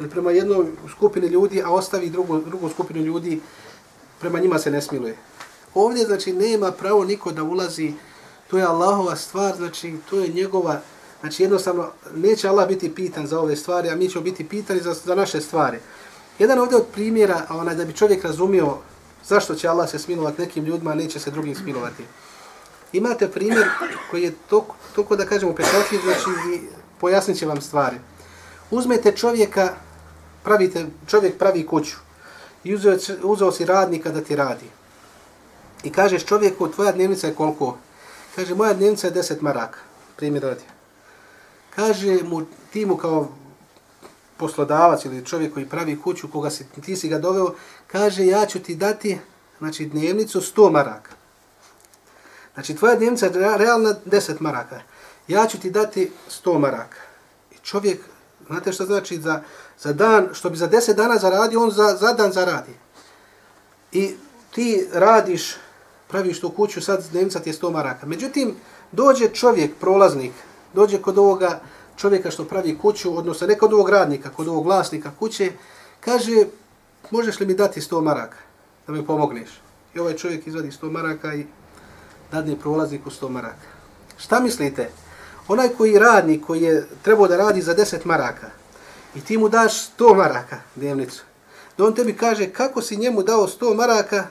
ili prema jednoj skupini ljudi, a ostavi drugu, drugu skupinu ljudi, prema njima se ne smiluje. Ovdje znači nema pravo niko da ulazi, to je Allahova stvar, znači to je njegova, znači jednostavno neće Allah biti pitan za ove stvari, a mi ćemo biti pitani za, za naše stvari. Jedan ovdje od primjera, onaj, da bi čovjek razumio Zašto će Allah se smilovati nekim ljudima, a neće se drugim smilovati? Imate primjer koji je toliko, toliko da kažemo pečatljiv, znači pojasnit će vam stvari. Uzmete čovjeka, pravite, čovjek pravi kuću i uzeo, uzeo si radnika da ti radi. I kažeš čovjeku, tvoja dnevnica je koliko? Kaže, moja dnevnica je 10 maraka. Primjer radi. Kaže mu, ti mu kao poslodavac ili čovjek koji pravi kuću, koga si, ti si ga doveo, kaže ja ću ti dati znači, dnevnicu 100 maraka. Znači tvoja dnevnica je realna 10 maraka. Ja ću ti dati 100 maraka. I čovjek, znate što znači za, za dan, što bi za 10 dana zaradio, on za, za dan zaradi. I ti radiš, praviš tu kuću, sad dnevnica ti je 100 maraka. Međutim, dođe čovjek, prolaznik, dođe kod ovoga čovjeka što pravi kuću, odnosno ne kod ovog radnika, kod ovog vlasnika kuće, kaže, možeš li mi dati 100 maraka da mi pomogneš? I ovaj čovjek izvadi 100 maraka i dadne prolazniku 100 maraka. Šta mislite? Onaj koji radnik, koji je trebao da radi za 10 maraka i ti mu daš 100 maraka dnevnicu, da on tebi kaže kako si njemu dao 100 maraka,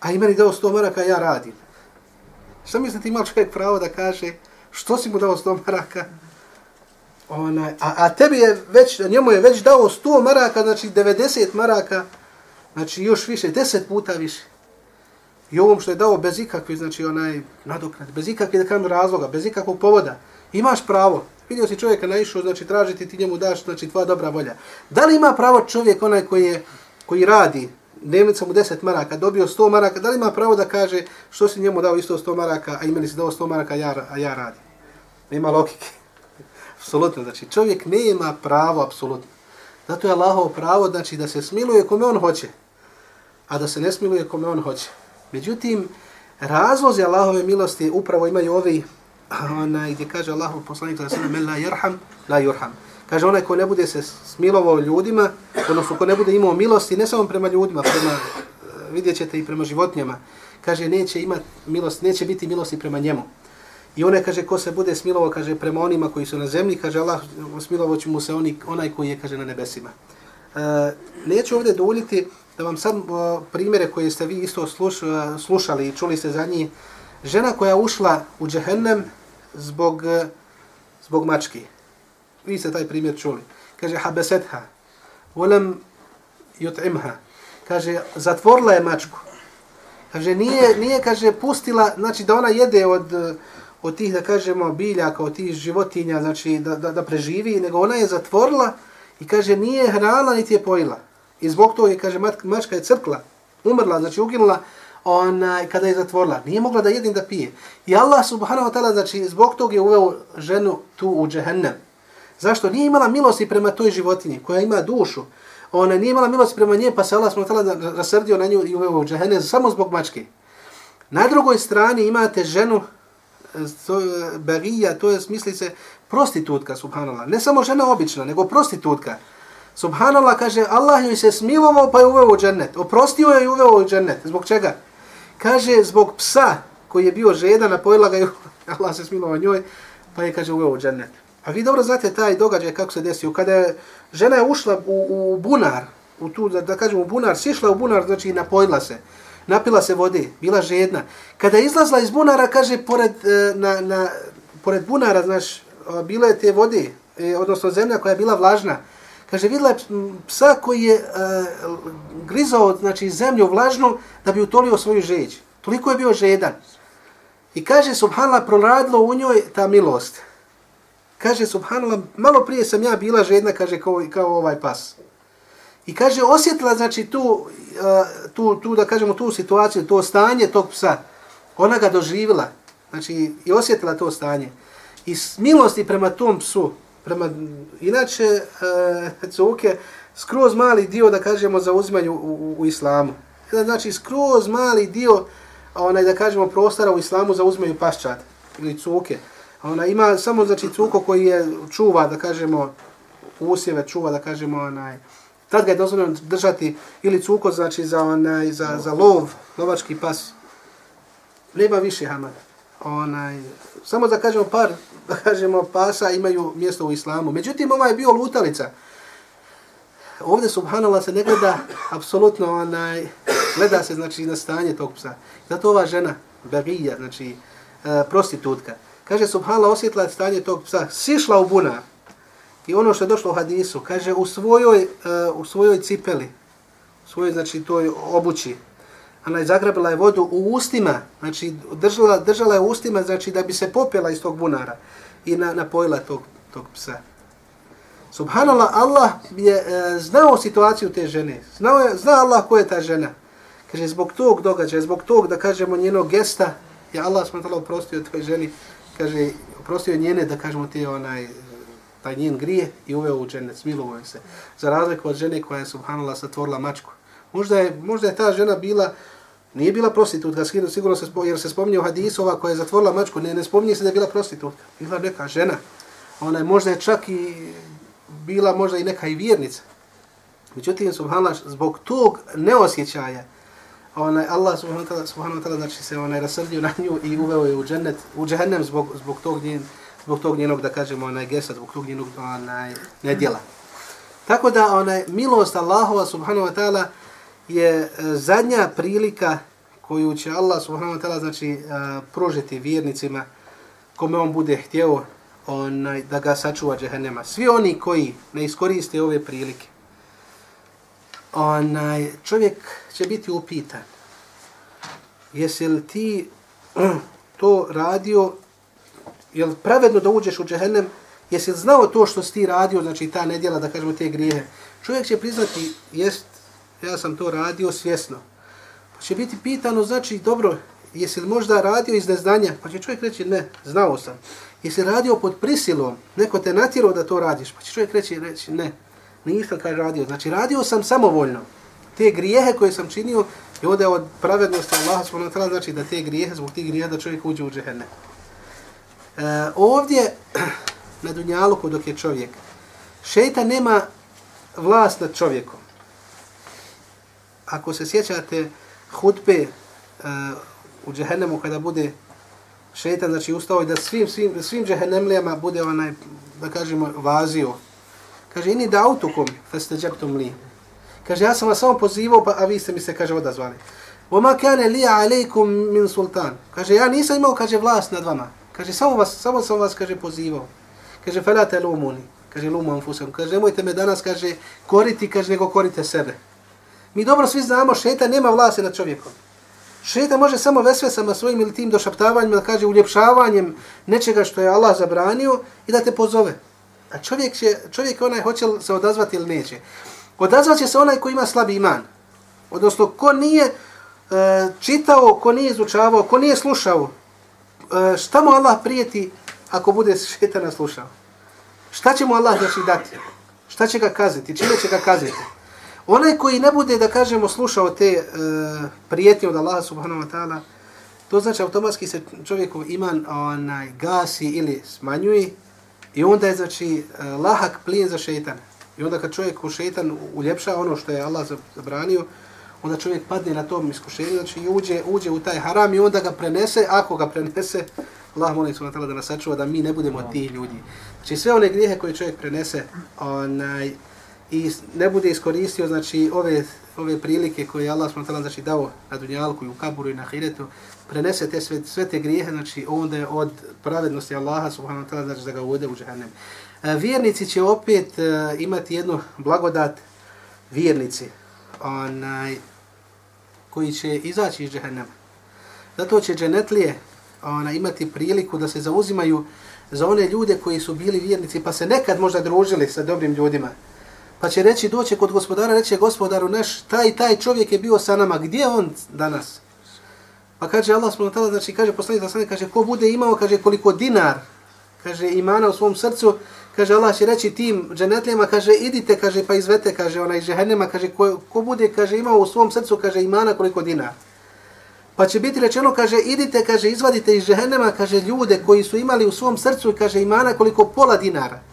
a i meni dao 100 maraka, ja radim. Šta mislite, ima čovjek pravo da kaže što si mu dao 100 maraka? onaj, a, a tebi je već, njemu je već dao 100 maraka, znači 90 maraka, znači još više, 10 puta više. I ovom što je dao bez ikakve, znači onaj nadoknad, bez ikakve da kažem razloga, bez ikakvog povoda, imaš pravo. Vidio si čovjeka naišao, znači tražiti ti njemu daš, znači tvoja dobra volja. Da li ima pravo čovjek onaj koji je, koji radi, dnevnica mu 10 maraka, dobio 100 maraka, da li ima pravo da kaže što si njemu dao isto 100 maraka, a imeni si dao 100 maraka, a ja, a ja radim. Nema logike. apsolutno, znači čovjek nema pravo, apsolutno. Zato je Allahovo pravo, znači da se smiluje kome on hoće, a da se ne smiluje kome on hoće. Međutim, razlozi Allahove milosti upravo imaju ovi, ona, gdje kaže Allahu poslanik da se men la yerham, la yurham. Kaže onaj ko ne bude se smilovao ljudima, odnosno ko ne bude imao milosti, ne samo prema ljudima, prema, e, vidjet ćete i prema životinjama, kaže neće imati milost, neće biti milosti prema njemu. I onaj kaže ko se bude smilovao kaže prema onima koji su na zemlji, kaže Allah smilovao će mu se oni, onaj koji je kaže na nebesima. E, neću ovdje duljiti da vam sad primjere koje ste vi isto sluš, e, slušali i čuli ste za njih. Žena koja ušla u džehennem zbog, e, zbog mački. Vi ste taj primjer čuli. Kaže habesetha, volem jut'imha. Kaže zatvorila je mačku. Kaže nije, nije kaže pustila, znači da ona jede od od tih, da kažemo, biljaka, od tih životinja, znači da, da, da preživi, nego ona je zatvorila i kaže nije hrana niti je pojila. I zbog toga je, kaže, mačka je crkla, umrla, znači uginula, ona, kada je zatvorila. Nije mogla da jedim da pije. I Allah subhanahu wa ta'ala, znači zbog toga je uveo ženu tu u džehennem. Zašto? Nije imala milosti prema toj životinji koja ima dušu. Ona nije imala milosti prema nje, pa se Allah subhanahu wa ta'ala rasrdio na nju i uveo u džehennem samo zbog mačke. Na drugoj strani imate ženu eh, to je to je smisli se prostitutka, subhanallah. Ne samo žena obična, nego prostitutka. Subhanallah kaže, Allah joj se smilovao pa je uveo u džennet. Oprostio je i uveo u džennet. Zbog čega? Kaže, zbog psa koji je bio žedan, napojila ga i Allah se smilovao njoj, pa je, kaže, uveo u džennet. A vi dobro znate taj događaj kako se desio. Kada je žena je ušla u, u bunar, u tu, da, da kažem u bunar, sišla u bunar, znači napojila se napila se vode, bila žedna. Kada je izlazla iz bunara, kaže, pored, e, na, na, pored bunara, znaš, bila je te vode, e, odnosno zemlja koja je bila vlažna. Kaže, videla je psa koji je e, grizao znači, zemlju vlažnu da bi utolio svoju žeđ. Toliko je bio žedan. I kaže, subhanallah, proradilo u njoj ta milost. Kaže, subhanallah, malo prije sam ja bila žedna, kaže, kao, kao ovaj pas. I kaže, osjetila, znači, tu, e, tu, tu, da kažemo, tu situaciju, to stanje tog psa. Ona ga doživila, znači, i osjetila to stanje. I milosti prema tom psu, prema, inače, eh, e, cuke, skroz mali dio, da kažemo, za uzmanju u, u, u islamu. Znači, skroz mali dio, onaj, da kažemo, prostora u islamu za uzmanju paščat ili cuke. Ona ima samo, znači, cuko koji je čuva, da kažemo, usjeve čuva, da kažemo, onaj, Tad ga je dozvoljeno držati ili cuko, znači za, onaj, za, za lov, lovački pas. Nema više hamada. Onaj, samo da kažemo par, da kažemo pasa imaju mjesto u islamu. Međutim, ova je bio lutalica. Ovdje, subhanallah, se ne gleda apsolutno, onaj, gleda se, znači, na stanje tog psa. Zato ova žena, bagija, znači, e, prostitutka, kaže, subhanallah, osjetila stanje tog psa, sišla u bunar, I ono što je došlo u hadisu, kaže u svojoj, uh, u svojoj cipeli, u svojoj, znači, toj obući, ona je zagrabila je vodu u ustima, znači, držala, držala je u ustima, znači, da bi se popela iz tog bunara i na, napojila tog, tog psa. Subhanallah, Allah je e, znao situaciju te žene. Znao je, zna Allah ko je ta žena. Kaže, zbog tog događaja, zbog tog, da kažemo, njenog gesta, je Allah smrtala oprostio toj ženi, kaže, oprostio njene, da kažemo, ti onaj, taj njen grije i uveo u džennet, smilovo se. Za razliku od žene koja je subhanallah satvorila mačku. Možda je, možda je ta žena bila, nije bila prostitutka, sigurno se, jer se spominje u hadisu ova koja je zatvorila mačku, ne, ne spominje se da je bila prostitutka. Bila neka žena. Ona je možda je čak i bila možda i neka i vjernica. Međutim, subhanallah, zbog tog neosjećaja, onaj Allah subhanahu wa ta'ala subhanahu wa ta'ala znači se onaj rasrdio na nju i uveo je u džennet u džehennem zbog zbog tog njen zbog tog njenog, da kažemo, onaj gesa, zbog tog njenog onaj, nedjela. Tako da onaj milost Allahova subhanahu wa ta'ala je e, zadnja prilika koju će Allah subhanahu wa ta'ala znači e, pružiti vjernicima kome on bude htio onaj, da ga sačuva džehennema. Svi oni koji ne iskoriste ove prilike, onaj, čovjek će biti upitan. Jesi li ti eh, to radio, je li pravedno da uđeš u džehennem, jesi li znao to što si ti radio, znači ta nedjela, da kažemo te grijehe. Čovjek će priznati, jest, ja sam to radio svjesno. Pa će biti pitano, znači, dobro, jesi li možda radio iz neznanja? Pa će čovjek reći, ne, znao sam. Jesi radio pod prisilom, neko te natjerao da to radiš? Pa će čovjek reći, reći ne, nisam kaj radio. Znači, radio sam samovoljno. Te grijehe koje sam činio, i ovdje od pravednosti Allaha subhanahu ta'ala, znači da te grijehe, zbog tih grijeha, da čovjek uđe u džehennem. E, ovdje, na Dunjaluku, dok je čovjek, šeitan nema vlast nad čovjekom. Ako se sjećate hutbe uh, eh, u džehennemu kada bude šeitan, znači ustao je da svim, svim, svim džehennemlijama bude onaj, da kažemo, vazio. Kaže, ini da autukom, fa li. Kaže, ja sam vas samo pozivao, pa, a vi ste mi se, kaže, odazvali. Oma kane li alejkum min sultan. Kaže, ja nisam imao, kaže, vlast nad vama. Kaže, samo, vas, samo sam vas, kaže, pozivao. Kaže, felate lumuni. Kaže, lumu anfusam. Kaže, nemojte me danas, kaže, koriti, kaže, nego korite sebe. Mi dobro svi znamo, šeta nema vlasti nad čovjekom. Šeta može samo vesvesama svojim ili tim došaptavanjima, da kaže uljepšavanjem nečega što je Allah zabranio i da te pozove. A čovjek, će, čovjek onaj hoće se odazvati ili neće. Odazvat će se onaj ko ima slabi iman. Odnosno, ko nije e, čitao, ko nije izučavao, ko nije slušao, e, šta mu Allah prijeti ako bude šetana slušao? Šta će mu Allah znači dati? Šta će ga kazati? Čime će ga kazati? Onaj koji ne bude, da kažemo, slušao te e, prijetnje od Allaha subhanahu wa ta'ala, to znači automatski se čovjekov iman onaj, gasi ili smanjuje i onda je znači e, lahak plin za šeitan. I onda kad čovjek u šeitan uljepša ono što je Allah zabranio, onda čovjek padne na tom iskušenju, znači uđe, uđe u taj haram i onda ga prenese, ako ga prenese, Allah molim se da nas sačuva da mi ne budemo od tih ljudi. Znači sve one grijehe koje čovjek prenese, onaj, i ne bude iskoristio znači ove ove prilike koje Allah subhanahu znači dao na dunjalku i u kaburu i na ahiretu prenese te sve, sve te grijehe znači onda je od pravednosti Allaha subhanahu wa ta'ala znači da ga uvede u džehennem. E, vjernici će opet uh, imati jednu blagodat vjernici onaj koji će izaći iz džehennema. Zato će dženetlije ona, imati priliku da se zauzimaju za one ljude koji su bili vjernici pa se nekad možda družili sa dobrim ljudima pa će reći, doće kod gospodara, reće gospodaru naš, taj taj čovjek je bio sa nama, gdje on danas? Pa kaže Allah subhanahu znači kaže poslanik sallallahu kaže ko bude imao kaže koliko dinar kaže imana u svom srcu kaže Allah će reći tim dženetlijama kaže idite kaže pa izvete kaže onaj džehennema kaže ko, ko bude kaže imao u svom srcu kaže imana koliko dinar. Pa će biti rečeno kaže idite kaže izvadite iz džehennema kaže ljude koji su imali u svom srcu kaže imana koliko pola dinara.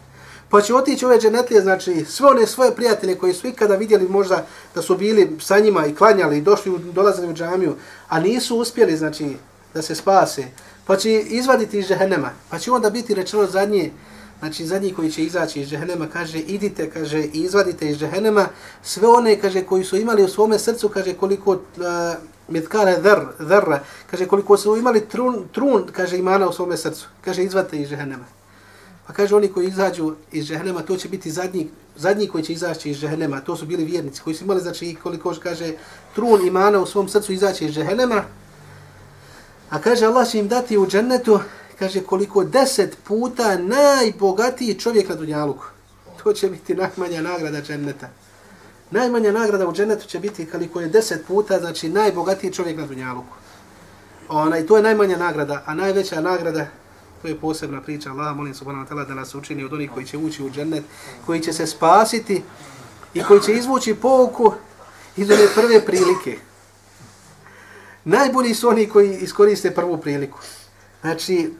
Pa će otići ove dženetlije, znači sve one svoje prijatelje koji su ikada vidjeli možda da su bili sa njima i klanjali i došli, dolazili u džamiju, a nisu uspjeli, znači, da se spase. Pa će izvaditi iz džehennema. Pa će onda biti rečeno zadnje, znači zadnji koji će izaći iz džehennema, kaže, idite, kaže, izvadite iz džehennema sve one, kaže, koji su imali u svome srcu, kaže, koliko... E, uh, Mitkale dhr, dhrra, kaže koliko su imali trun, trun, kaže imana u svome srcu, kaže izvadite iz džehennema. Pa kaže oni koji izađu iz džehennema, to će biti zadnji, zadnji koji će izaći iz džehennema, to su bili vjernici koji su imali, znači, koliko kaže, trun imana u svom srcu izaći iz džehennema. A kaže, Allah će im dati u džennetu, kaže, koliko deset puta najbogatiji čovjek na Dunjaluku. To će biti najmanja nagrada dženneta. Najmanja nagrada u džennetu će biti koliko je deset puta, znači, najbogatiji čovjek na Dunjaluku. Ona, I to je najmanja nagrada, a najveća nagrada To je posebna priča. Allah molim subhanahu wa ta'ala da nas učini od onih koji će ući u džennet, koji će se spasiti i koji će izvući pouku iz one prve prilike. Najbolji su oni koji iskoriste prvu priliku. Znači,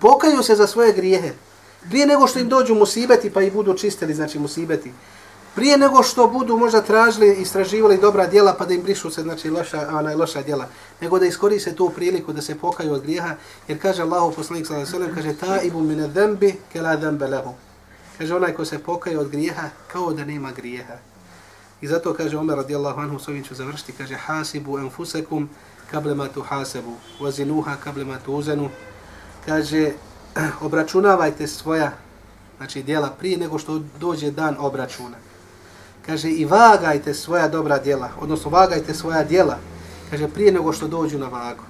pokaju se za svoje grijehe. Prije nego što im dođu musibeti pa i budu čistili, znači musibeti prije nego što budu možda tražili istraživali dobra djela pa da im brišu se znači loša ona loša djela nego da iskoriste tu priliku da se pokaju od grijeha jer kaže Allahu poslanik sallallahu alejhi ve sellem kaže taibu min dhanbi kala dhanba lahu kaže onaj ko se pokaje od grijeha kao da nema grijeha. I zato kaže Omer radijallahu anhu s ovim ću završiti kaže hasibu anfusakum kable ma tuhasabu vazinuha kable ma tuzanu. Kaže obračunavajte svoja znači djela prije nego što dođe dan obračuna. Kaže i vagajte svoja dobra djela, odnosno vagajte svoja djela, kaže prije nego što dođu na vagu.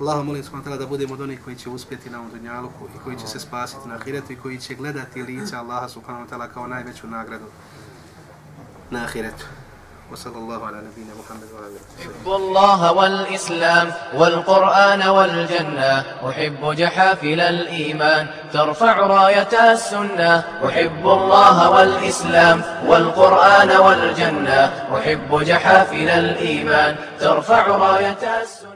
Allah molim subhanahu da budemo od onih koji će uspjeti na ovom dunjaluku i koji će se spasiti na ahiretu i koji će gledati lice Allaha subhanahu wa ta'ala kao najveću nagradu na ahiretu. وصلى الله على نبينا محمد وعلى آله أحب الله والإسلام والقرآن والجنة أحب جحافل الإيمان ترفع راية السنة. أحب الله والإسلام والقرآن والجنة أحب جحافل الإيمان ترفع راية السنة.